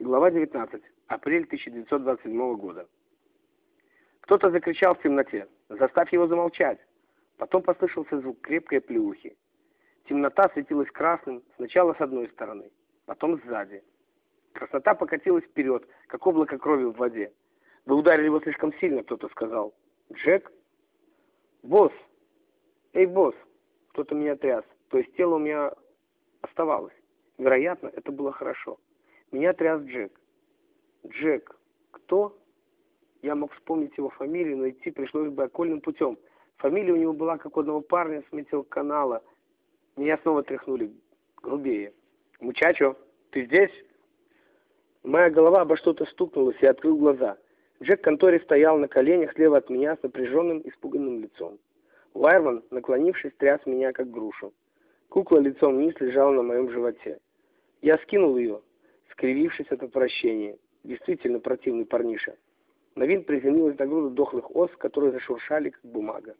Глава 19. Апрель 1927 года. Кто-то закричал в темноте. «Заставь его замолчать!» Потом послышался звук крепкой плюхи. Темнота светилась красным сначала с одной стороны, потом сзади. Краснота покатилась вперед, как облако крови в воде. «Вы ударили его слишком сильно», — кто-то сказал. «Джек?» «Босс!» «Эй, босс!» Кто-то меня тряс. То есть тело у меня оставалось. Вероятно, это было хорошо. Меня тряс Джек. Джек. Кто? Я мог вспомнить его фамилию, но идти пришлось бы окольным путем. Фамилия у него была, как у одного парня с канала. Меня снова тряхнули грубее. «Мучачо, ты здесь?» Моя голова обо что-то стукнулась и открыл глаза. Джек в конторе стоял на коленях слева от меня с напряженным, испуганным лицом. Уайрман, наклонившись, тряс меня, как грушу. Кукла лицом вниз лежала на моем животе. Я скинул ее, скривившись от отвращения. Действительно противный парниша. На винт приземлилась на груду дохлых ос, которые зашуршали, как бумага.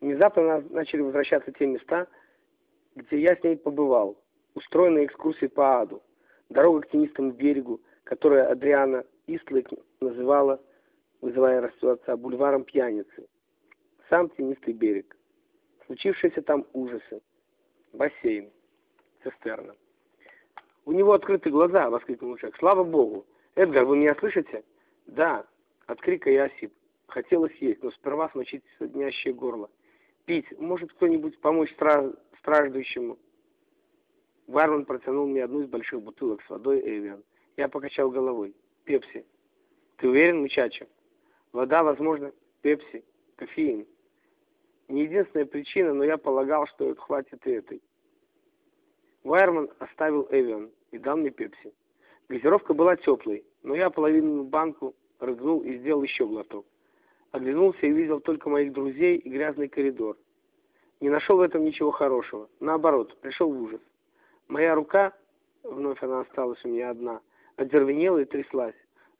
Внезапно начали возвращаться те места, где я с ней побывал. Устроенная экскурсия по аду. Дорога к тенистому берегу, которую Адриана Истлык называла, вызывая расцвет отца, бульваром пьяницы. Сам тенистый берег. Случившиеся там ужасы. Бассейн. Цистерна. «У него открыты глаза!» — воскликнул Джек. «Слава Богу! Эдгар, вы меня слышите?» «Да!» — от крика я осип. Хотелось есть, но сперва смочить соднящее горло. «Пить! Может кто-нибудь помочь стра... страждущему?» Варман протянул мне одну из больших бутылок с водой Эвиан. Я покачал головой. «Пепси!» «Ты уверен, мучача?» «Вода, возможно, пепси, кофеин». Не единственная причина, но я полагал, что хватит и этой. Вайерман оставил Эвиан и дал мне пепси. Газировка была теплой, но я половину банку рыгнул и сделал еще глоток. Оглянулся и видел только моих друзей и грязный коридор. Не нашел в этом ничего хорошего. Наоборот, пришел в ужас. Моя рука, вновь она осталась у меня одна, одервенела и тряслась,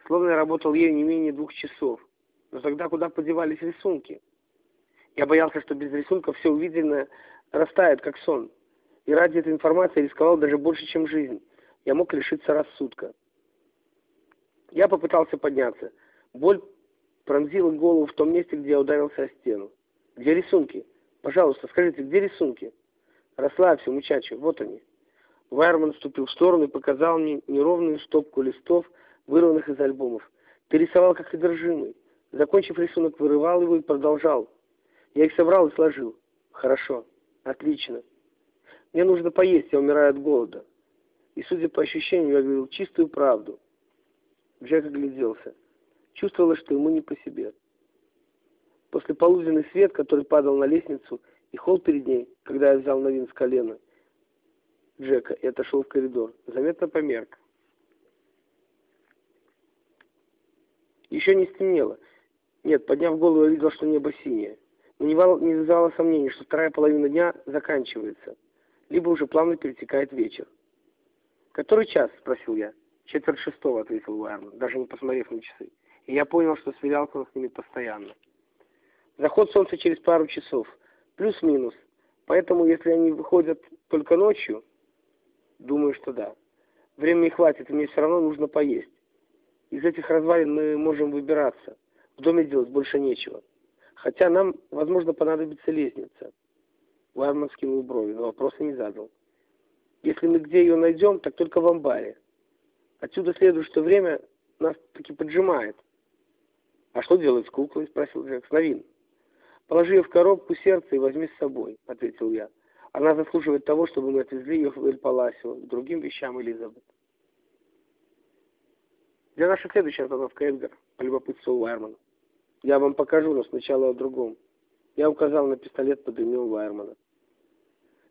словно я работал ею не менее двух часов. Но тогда куда подевались рисунки? Я боялся, что без рисунков все увиденное растает, как сон. И ради этой информации рисковал даже больше, чем жизнь. Я мог лишиться рассудка. Я попытался подняться. Боль пронзила голову в том месте, где я ударился о стену. «Где рисунки? Пожалуйста, скажите, где рисунки?» «Расслабься, мучачо, вот они». Вайерман вступил в сторону и показал мне неровную стопку листов, вырванных из альбомов. «Ты рисовал как одержимый». Закончив рисунок, вырывал его и продолжал. Я их собрал и сложил. «Хорошо. Отлично. Мне нужно поесть, я умираю от голода. И, судя по ощущениям, я говорил чистую правду. Джек огляделся. Чувствовалось, что ему не по себе. После полуденный свет, который падал на лестницу, и холл перед ней, когда я взял новин с колена Джека и отошел в коридор, заметно померк. Еще не стемнело. Нет, подняв голову, я видел, что небо синее. Но не вызывало сомнений, что вторая половина дня заканчивается либо уже плавно перетекает вечер. «Который час?» — спросил я. «Четверть шестого», — ответил Уайерман, даже не посмотрев на часы. И я понял, что сверялся с ними постоянно. Заход солнца через пару часов, плюс-минус. Поэтому, если они выходят только ночью, думаю, что да. Времени хватит, и мне все равно нужно поесть. Из этих развалин мы можем выбираться. В доме делать больше нечего. Хотя нам, возможно, понадобится лестница. Вайерман скинул брови, но вопроса не задал. Если мы где ее найдем, так только в амбаре. Отсюда следует, что время нас таки поджимает. А что делать с куклой? Спросил Джек. Новин. Положи ее в коробку сердца и возьми с собой, ответил я. Она заслуживает того, чтобы мы отвезли ее в Эль-Паласио, к другим вещам Элизабет. Для нашей следующей остановка Эдгар, полюбопытствовал Вайерман. Я вам покажу, но сначала о другом. Я указал на пистолет под ремнем Вайермана.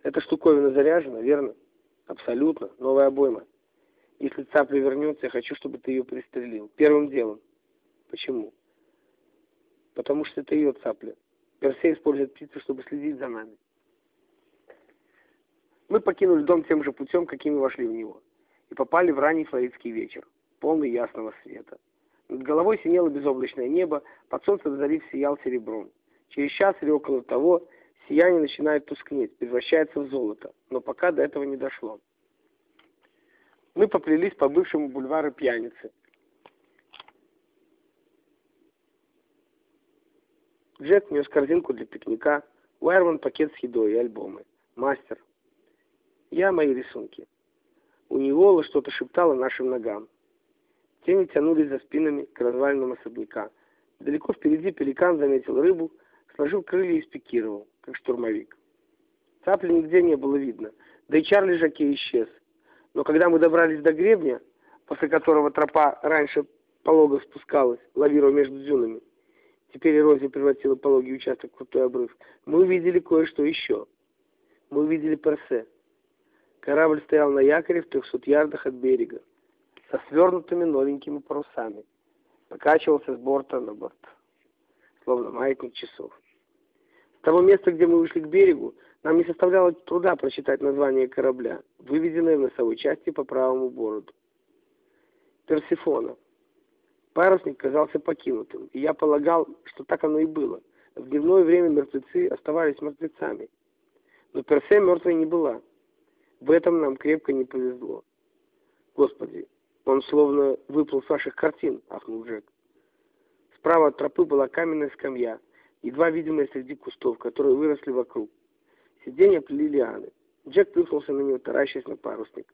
Эта штуковина заряжена, верно? Абсолютно. Новая обойма. Если цапля вернется, я хочу, чтобы ты ее пристрелил. Первым делом. Почему? Потому что это ее цапля. Персей использует птицу, чтобы следить за нами. Мы покинули дом тем же путем, каким и вошли в него, и попали в ранний флоридский вечер, полный ясного света. Над головой синело безоблачное небо, под солнцем залив сиял серебром. Через час или около того Сияние начинает тускнеть, превращается в золото, но пока до этого не дошло. Мы поплелись по бывшему бульвару Пьяницы. Джек нес корзинку для пикника, Уайерман пакет с едой и альбомы. Мастер. Я мои рисунки. У Ниола что-то шептало нашим ногам. Тени тянулись за спинами к развалинам особняка. Далеко впереди пеликан заметил рыбу, сложил крылья и спикировал, как штурмовик. Цапли нигде не было видно, да и Чарли Жаке исчез. Но когда мы добрались до гребня, после которого тропа раньше полого спускалась, лавируя между дюнами, теперь эрозия превратила пологий участок в крутой обрыв, мы увидели кое-что еще. Мы увидели Персе. Корабль стоял на якоре в трехсот ярдах от берега, со свернутыми новенькими парусами. Покачивался с борта на борт, словно маятник часов. Того места, где мы вышли к берегу, нам не составляло труда прочитать название корабля, выведенное в носовой части по правому бороду. Персифона. Парусник казался покинутым, и я полагал, что так оно и было. В дневное время мертвецы оставались мертвецами. Но Персе мертвой не была. В этом нам крепко не повезло. Господи, он словно выплыл с ваших картин, ахнул Джек. Справа от тропы была каменная скамья, едва видимая среди кустов, которые выросли вокруг. Сиденья плели лианы. Джек плюхнулся на нее, таращась на парусник.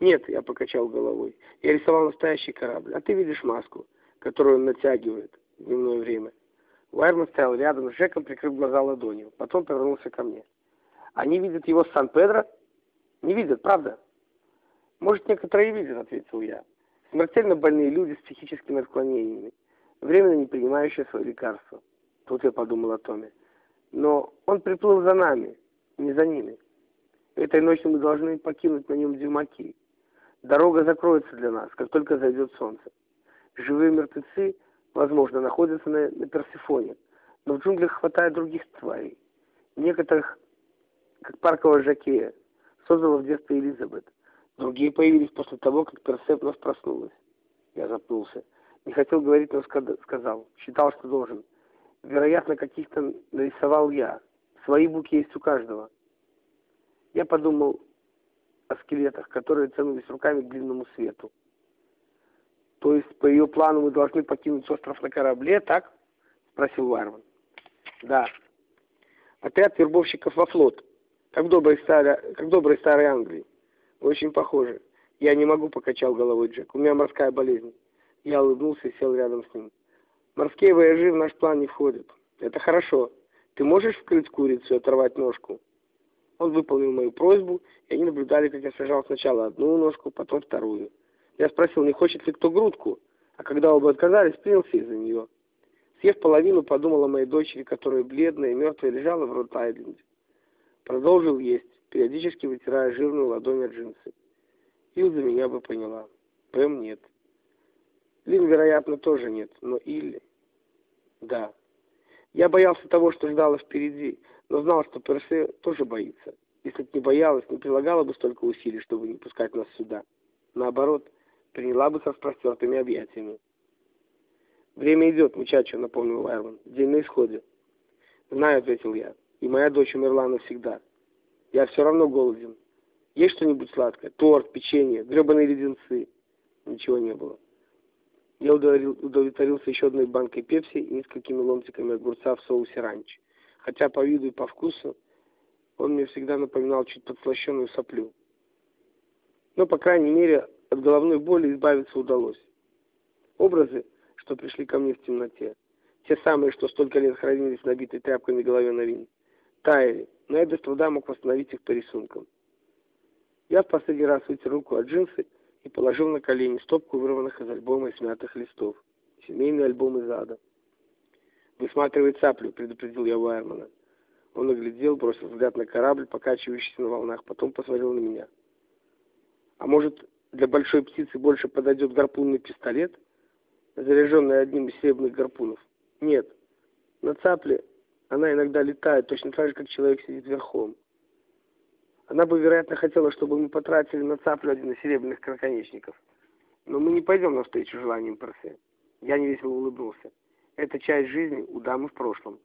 «Нет», — я покачал головой, — «я рисовал настоящий корабль, а ты видишь маску, которую он натягивает в дневное время». Уайерман стоял рядом с Джеком, прикрыв глаза ладонью, потом повернулся ко мне. «Они видят его с Сан-Педро?» «Не видят, правда?» «Может, некоторые видят», — ответил я. «Смертельно больные люди с психическими отклонениями, временно не принимающие свое лекарство». Тут я подумал о Томе. Но он приплыл за нами, не за ними. Этой ночью мы должны покинуть на нем Дюмаки. Дорога закроется для нас, как только зайдет солнце. Живые мертвецы, возможно, находятся на, на Персифоне, но в джунглях хватает других тварей. Некоторых, как парковая жакея, создала в детстве Элизабет. Другие появились после того, как Персеп нас проснулась. Я запнулся. Не хотел говорить, но сказал. Считал, что должен. Вероятно, каких-то нарисовал я. Свои буки есть у каждого. Я подумал о скелетах, которые тянулись руками к длинному свету. То есть, по ее плану, мы должны покинуть остров на корабле, так? Спросил Варман. Да. Отряд вербовщиков во флот. Как доброй старой, как доброй старой Англии. Очень похоже. Я не могу, покачал головой Джек. У меня морская болезнь. Я улыбнулся и сел рядом с ним. Морские вояжи в наш план не входят. Это хорошо. Ты можешь вскрыть курицу и оторвать ножку? Он выполнил мою просьбу, и они наблюдали, как я сажал сначала одну ножку, потом вторую. Я спросил, не хочет ли кто грудку, а когда оба отказались, принялся из-за нее. Съев половину, подумал о моей дочери, которая бледная и мертвая лежала в Рот-Айленде. Продолжил есть, периодически вытирая жирную ладонь от джинсы. Илза меня бы поняла. Пэм нет. Лин, вероятно, тоже нет, но Илли... Да. Я боялся того, что ждало впереди, но знал, что Персе тоже боится. Если бы не боялась, не прилагала бы столько усилий, чтобы не пускать нас сюда. Наоборот, приняла бы со распростертыми объятиями. «Время идет, мучачо», — напомнил Вайрман. «День на исходе». «Знаю», — ответил я. «И моя дочь умерла навсегда. Я все равно голоден. Есть что-нибудь сладкое? Торт, печенье, гребаные леденцы?» Ничего не было. Я удовлетворился еще одной банкой пепси и несколькими ломтиками огурца в соусе ранч. Хотя по виду и по вкусу он мне всегда напоминал чуть подслащенную соплю. Но, по крайней мере, от головной боли избавиться удалось. Образы, что пришли ко мне в темноте, те самые, что столько лет хранились набитой тряпками голове на вин, таяли, но я без труда мог восстановить их по рисункам. Я в последний раз вытер руку от джинсы и положил на колени стопку вырванных из альбома и смятых листов. Семейный альбом из ада. «Высматривай цаплю», — предупредил я Вайермана. Он оглядел, бросил взгляд на корабль, покачивающийся на волнах, потом посмотрел на меня. «А может, для большой птицы больше подойдет гарпунный пистолет, заряженный одним из серебряных гарпунов?» «Нет. На цапле она иногда летает, точно так же, как человек сидит верхом. Она бы, вероятно, хотела, чтобы мы потратили на цаплю один из серебряных кроконечников. Но мы не пойдем навстречу желаниям Персе. Я невесело улыбнулся. Это часть жизни у дамы в прошлом.